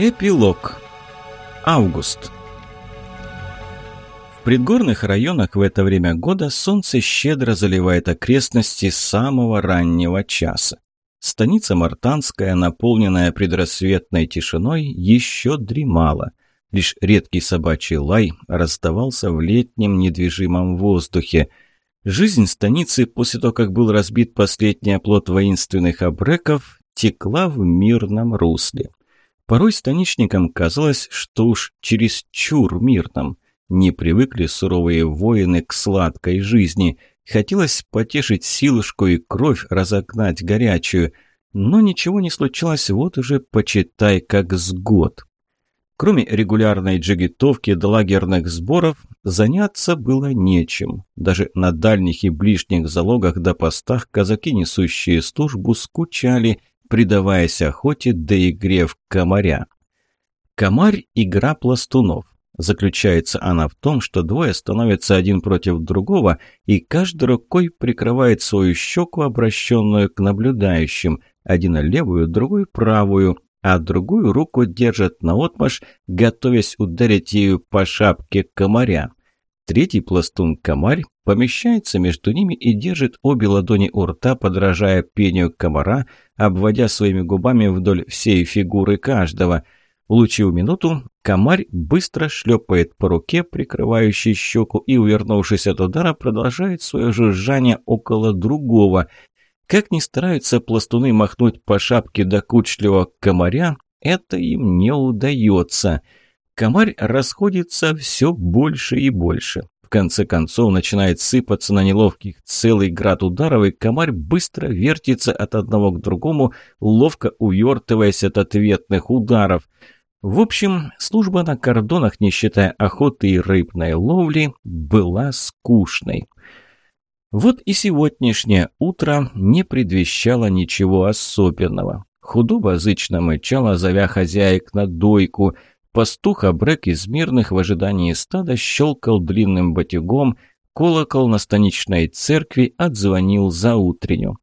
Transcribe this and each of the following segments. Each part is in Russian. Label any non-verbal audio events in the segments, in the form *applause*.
Эпилог. Август. В предгорных районах в это время года солнце щедро заливает окрестности с самого раннего часа. Станица Мартанская, наполненная предрассветной тишиной, еще дремала. Лишь редкий собачий лай раздавался в летнем недвижимом воздухе. Жизнь станицы после того, как был разбит последний оплот воинственных обреков, текла в мирном русле. Порой станичникам казалось, что уж чересчур мирным. Не привыкли суровые воины к сладкой жизни. Хотелось потешить силушку и кровь разогнать горячую. Но ничего не случилось вот уже, почитай, как с год. Кроме регулярной джигитовки до лагерных сборов, заняться было нечем. Даже на дальних и ближних залогах до постах казаки, несущие службу, скучали предаваясь охоте да игре в комаря. Комарь – игра пластунов. Заключается она в том, что двое становятся один против другого, и каждый рукой прикрывает свою щеку, обращенную к наблюдающим, один левую, другую правую, а другую руку держат наотмашь, готовясь ударить ею по шапке комаря. Третий пластун-комарь помещается между ними и держит обе ладони у рта, подражая пению комара, обводя своими губами вдоль всей фигуры каждого. Улучив минуту, комарь быстро шлепает по руке, прикрывающей щеку, и, увернувшись от удара, продолжает свое жужжание около другого. Как ни стараются пластуны махнуть по шапке докучливого комаря, это им не удается – Комарь расходится все больше и больше. В конце концов начинает сыпаться на неловких целый град ударов, и комарь быстро вертится от одного к другому, ловко увертываясь от ответных ударов. В общем, служба на кордонах, не считая охоты и рыбной ловли, была скучной. Вот и сегодняшнее утро не предвещало ничего особенного. Худоба зычно мычала, зовя хозяек на дойку – Пастух Абрек из мирных в ожидании стада щелкал длинным батюгом, колокол на станичной церкви отзвонил за утренню.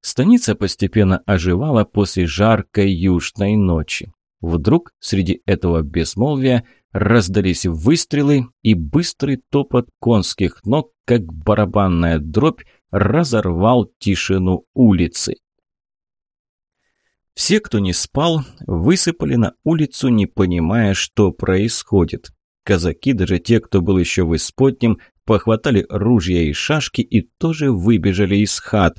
Станица постепенно оживала после жаркой южной ночи. Вдруг среди этого безмолвия раздались выстрелы, и быстрый топот конских ног, как барабанная дробь, разорвал тишину улицы. Все, кто не спал, высыпали на улицу, не понимая, что происходит. Казаки, даже те, кто был еще в исподнем, похватали ружья и шашки и тоже выбежали из хат.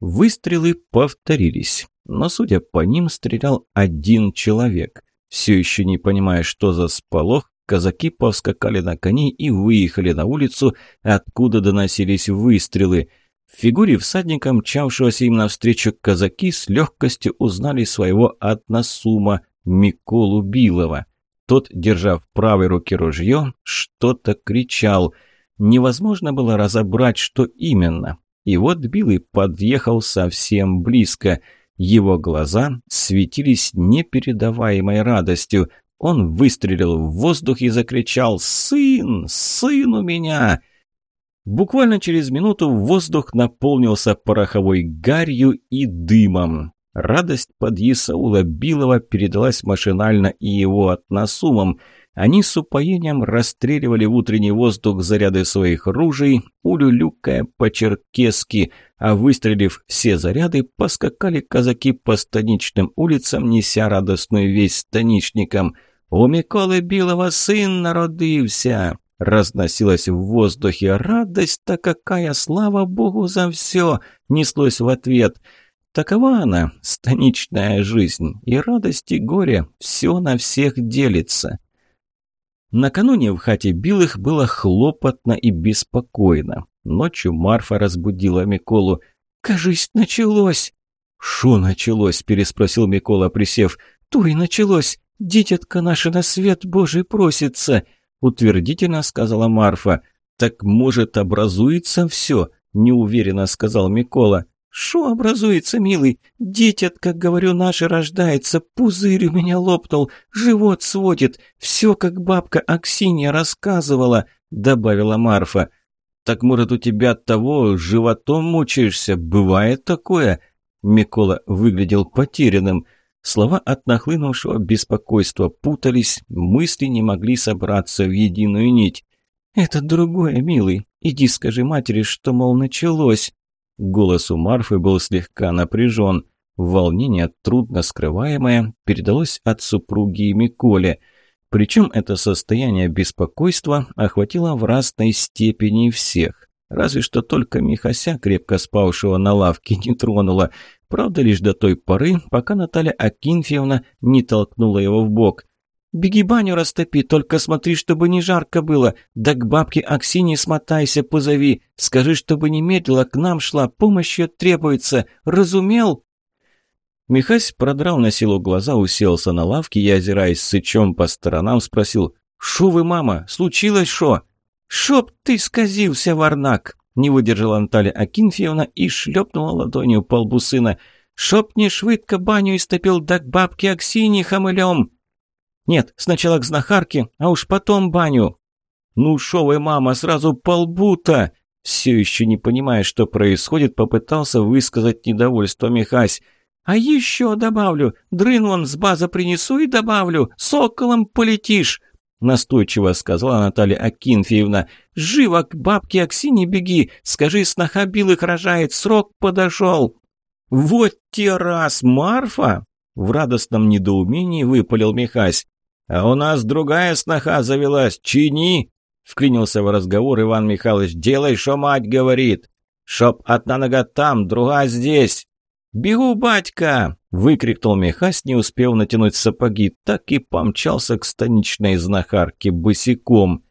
Выстрелы повторились, но, судя по ним, стрелял один человек. Все еще не понимая, что за сполох, казаки повскакали на коней и выехали на улицу, откуда доносились выстрелы – в фигуре всадника, мчавшегося им навстречу казаки, с легкостью узнали своего односума Миколу Билова. Тот, держа в правой руке ружье, что-то кричал. Невозможно было разобрать, что именно. И вот Билый подъехал совсем близко. Его глаза светились непередаваемой радостью. Он выстрелил в воздух и закричал «Сын! Сын у меня!» Буквально через минуту воздух наполнился пороховой гарью и дымом. Радость под Исаула Билова передалась машинально и его относумам. Они с упоением расстреливали в утренний воздух заряды своих ружей, улюлюкая по-черкесски, а выстрелив все заряды, поскакали казаки по станичным улицам, неся радостную весть станичникам. «У Миколы Билова сын народився!» Разносилась в воздухе. «Радость-то какая! Слава Богу за все!» Неслось в ответ. Такова она, станичная жизнь. И радость, и горе. Все на всех делится. Накануне в хате Билых было хлопотно и беспокойно. Ночью Марфа разбудила Миколу. «Кажись, началось!» «Шо началось?» – переспросил Микола, присев. «То и началось. Дитятка наша на свет Божий просится!» утвердительно сказала Марфа. «Так, может, образуется все?» – неуверенно сказал Микола. «Шо образуется, милый? Дитятка, говорю, наше рождается, пузырь у меня лопнул, живот сводит, все, как бабка Аксинья рассказывала», – добавила Марфа. «Так, может, у тебя того животом мучаешься? Бывает такое?» Микола выглядел потерянным. Слова от нахлынувшего беспокойства путались, мысли не могли собраться в единую нить. «Это другое, милый. Иди скажи матери, что, мол, началось». Голос у Марфы был слегка напряжен. Волнение, трудно скрываемое, передалось от супруги и Миколе. Причем это состояние беспокойства охватило в разной степени всех. Разве что только Михася, крепко спавшего на лавке, *laughs* не тронула. Правда, лишь до той поры, пока Наталья Акинфьевна не толкнула его в бок. «Беги баню растопи, только смотри, чтобы не жарко было. Да к бабке Аксине смотайся, позови. Скажи, чтобы не медлила, к нам шла, помощь требуется. Разумел?» Михась продрал на силу глаза, уселся на лавке и, озираясь сычом по сторонам, спросил «Шо вы, мама? Случилось шо?» «Шоп ты сказился, Варнак!» Не выдержала Наталья Акинфьевна и шлепнула ладонью по лбу сына. «Шоп не швидко баню истопил, да к бабке Аксине хамылем!» «Нет, сначала к знахарке, а уж потом баню!» «Ну шо вы, мама, сразу по лбу-то!» Все еще не понимая, что происходит, попытался высказать недовольство Михась. «А еще добавлю, дрын вон с база принесу и добавлю, соколом полетишь!» Настойчиво сказала Наталья Акинфеевна. «Живо к бабке Аксине беги! Скажи, сноха Билых рожает, срок подошел!» «Вот те раз, Марфа!» В радостном недоумении выпалил Михась. «А у нас другая сноха завелась, чини!» Вклинился в разговор Иван Михайлович. «Делай, что мать говорит! Шоп одна нога там, другая здесь!» «Бегу, батька!» – выкрикнул Михась, не успев натянуть сапоги, так и помчался к станичной знахарке босиком.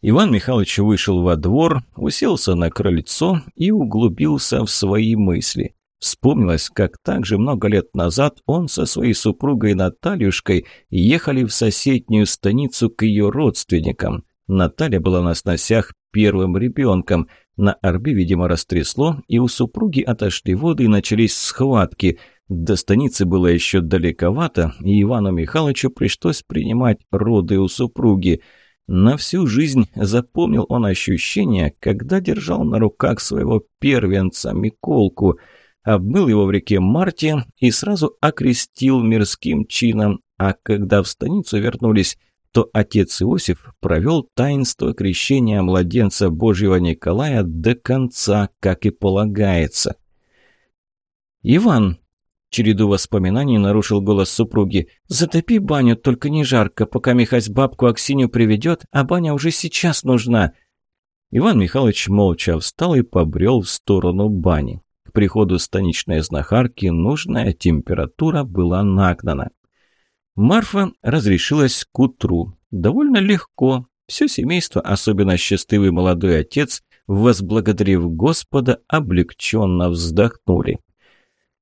Иван Михайлович вышел во двор, уселся на крыльцо и углубился в свои мысли. Вспомнилось, как так же много лет назад он со своей супругой Натальюшкой ехали в соседнюю станицу к ее родственникам. Наталья была на сносях первым ребенком – на Орбе, видимо, растрясло, и у супруги отошли воды и начались схватки. До станицы было еще далековато, и Ивану Михайловичу пришлось принимать роды у супруги. На всю жизнь запомнил он ощущение, когда держал на руках своего первенца Миколку, обмыл его в реке Марте и сразу окрестил мирским чином, а когда в станицу вернулись – то отец Иосиф провел таинство крещения младенца Божьего Николая до конца, как и полагается. «Иван!» – череду воспоминаний нарушил голос супруги. «Затопи баню, только не жарко, пока Михась бабку Аксиню приведет, а баня уже сейчас нужна». Иван Михайлович молча встал и побрел в сторону бани. Приходу станичной знахарки нужная температура была нагнана. Марфа разрешилась к утру. Довольно легко. Все семейство, особенно счастливый молодой отец, возблагодарив Господа, облегченно вздохнули.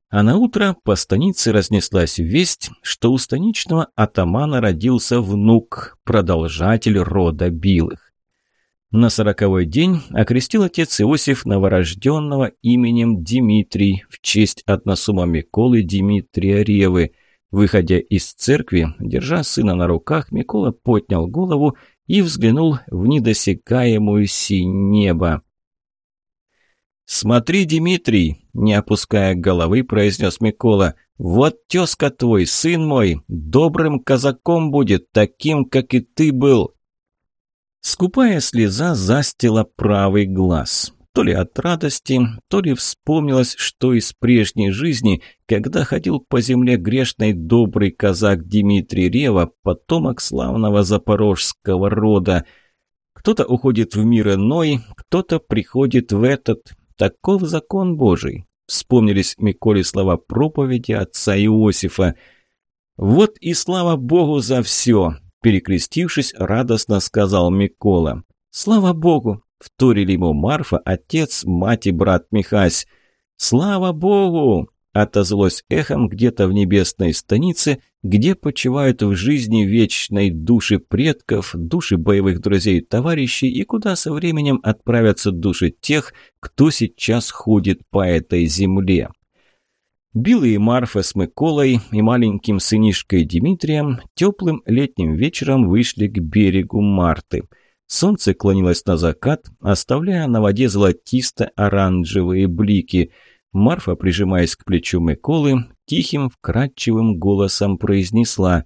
А на утро по станице разнеслась весть, что у станичного атамана родился внук, продолжатель рода Билых. На сороковой день окрестил отец Иосиф новорожденного именем Дмитрий в честь односума Миколы Дмитрия Ревы – Выходя из церкви, держа сына на руках, Микола поднял голову и взглянул в недосекаемую синь небо. «Смотри, Дмитрий!» – не опуская головы, произнес Микола. «Вот тезка твой, сын мой, добрым казаком будет, таким, как и ты был!» Скупая слеза застила правый глаз. То ли от радости, то ли вспомнилось, что из прежней жизни, когда ходил по земле грешный добрый казак Дмитрий Рева, потомок славного запорожского рода. Кто-то уходит в мир иной, кто-то приходит в этот. Таков закон Божий. Вспомнились Миколе слова проповеди отца Иосифа. «Вот и слава Богу за все!» Перекрестившись, радостно сказал Микола. «Слава Богу! Вторили ему Марфа, отец, мать и брат Михась. «Слава Богу!» – отозвалось эхом где-то в небесной станице, где почивают в жизни вечной души предков, души боевых друзей и товарищей, и куда со временем отправятся души тех, кто сейчас ходит по этой земле. Билл и Марфа с Миколой и маленьким сынишкой Дмитрием теплым летним вечером вышли к берегу Марты – Солнце клонилось на закат, оставляя на воде золотисто-оранжевые блики. Марфа, прижимаясь к плечу Миколы, тихим, вкрадчивым голосом произнесла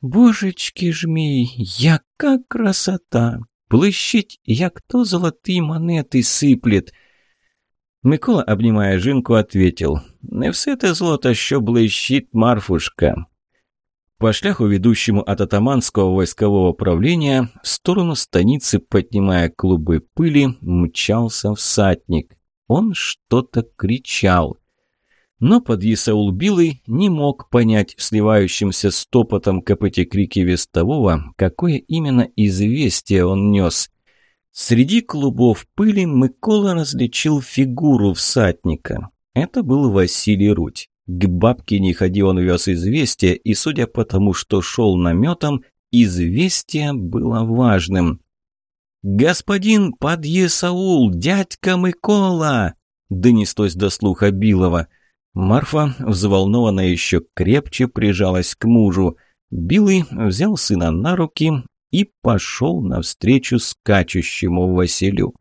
«Божечки ж мій, яка красота! Блищить, як то золотые монеты сыплет!» Микола, обнимая жінку, ответил «Не все те золото, що блищить, Марфушка!» По шляху, ведущему от атаманского войскового правления, в сторону станицы, поднимая клубы пыли, мчался всадник. Он что-то кричал. Но подъясаул Билый не мог понять в сливающемся стопотом копыте крики вестового, какое именно известие он нес. Среди клубов пыли Микола различил фигуру всадника. Это был Василий Рудь. К бабке не ходи он вез известие, и, судя по тому, что шел наметом, известие было важным. «Господин подъесаул, дядька Микола!» – донеслось до слуха Билова. Марфа, взволнованная еще крепче, прижалась к мужу. Билый взял сына на руки и пошел навстречу скачущему Василю.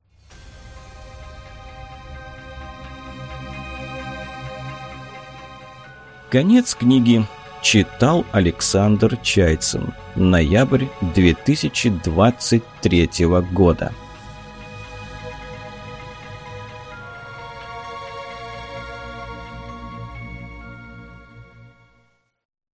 Конец книги. Читал Александр Чайцин. Ноябрь 2023 года.